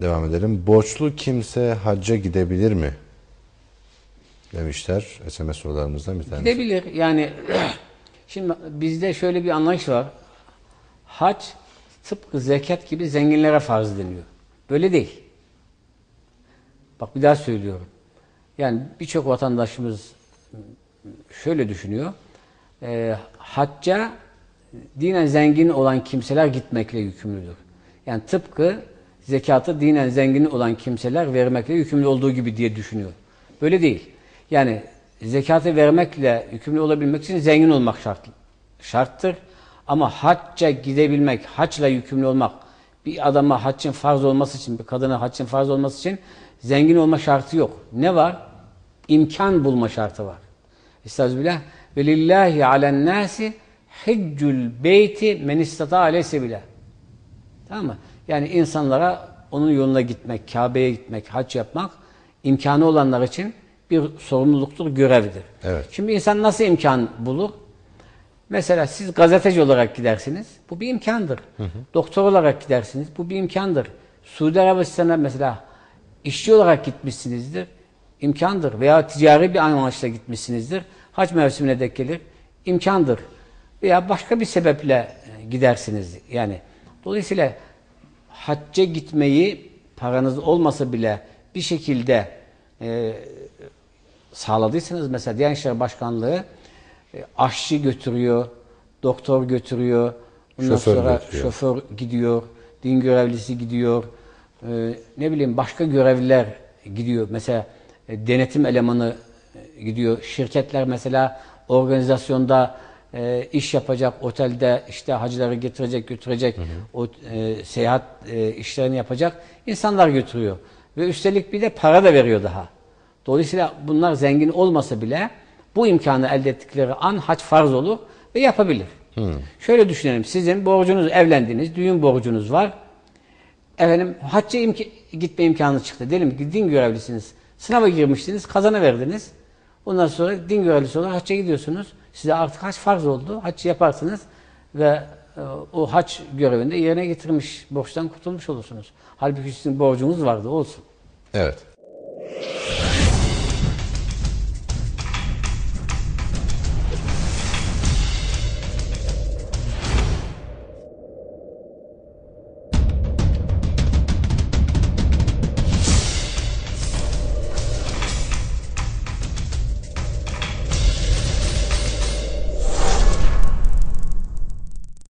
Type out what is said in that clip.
Devam edelim. Borçlu kimse hacca gidebilir mi? Demişler SMS sorularımızdan bir tanesi. Gidebilir. Yani şimdi bizde şöyle bir anlayış var. Hac tıpkı zekat gibi zenginlere farz deniyor. Böyle değil. Bak bir daha söylüyorum. Yani birçok vatandaşımız şöyle düşünüyor. E, hacca dinen zengin olan kimseler gitmekle yükümlüdür. Yani tıpkı zekatı dinen zengin olan kimseler vermekle yükümlü olduğu gibi diye düşünüyor. Böyle değil. Yani zekatı vermekle yükümlü olabilmek için zengin olmak şart, şarttır. Ama hacca gidebilmek, haçla yükümlü olmak, bir adama haccın farz olması için, bir kadına haccın farz olması için zengin olma şartı yok. Ne var? İmkan bulma şartı var. Estağfirullah. Ve lillahi alen nasi hiccul beyti men istata aleyse. Tamam mı? Yani insanlara onun yoluna gitmek, Kabe'ye gitmek, hac yapmak imkanı olanlar için bir sorumluluktur, görevdir. Evet. Şimdi insan nasıl imkan bulur? Mesela siz gazeteci olarak gidersiniz. Bu bir imkandır. Doktor olarak gidersiniz. Bu bir imkandır. Suudi Arabistan'a mesela işçi olarak gitmişsinizdir. imkandır. Veya ticari bir amaçla gitmişsinizdir. Hac mevsimine denk gelir. imkandır. Veya başka bir sebeple e, gidersiniz. Yani dolayısıyla hacca gitmeyi paranız olmasa bile bir şekilde e, sağladıysanız mesela Diyanet İşleri Başkanlığı e, aşçı götürüyor, doktor götürüyor, ondan Şoför sonra götürüyor. şoför gidiyor, din görevlisi gidiyor, e, ne bileyim başka görevliler gidiyor. Mesela e, denetim elemanı e, gidiyor. Şirketler mesela organizasyonda e, iş yapacak, otelde işte hacıları getirecek, götürecek, o e, seyahat e, işlerini yapacak insanlar götürüyor. Ve üstelik bir de para da veriyor daha. Dolayısıyla bunlar zengin olmasa bile bu imkanı elde ettikleri an hac farz olur ve yapabilir. Şöyle düşünelim. Sizin borcunuz, evlendiniz, düğün borcunuz var. Efendim hacca imk- gitme imkanı çıktı. Diyelim ki din görevlisiniz. Sınava girmiştiniz, kazanıverdiniz. Ondan sonra din görevlisi olarak hacca gidiyorsunuz. Size artık hac farz oldu. Hac yaparsınız ve e, o hac görevini de yerine getirmiş, borçtan kurtulmuş olursunuz. Halbuki sizin borcunuz vardı, olsun. Evet.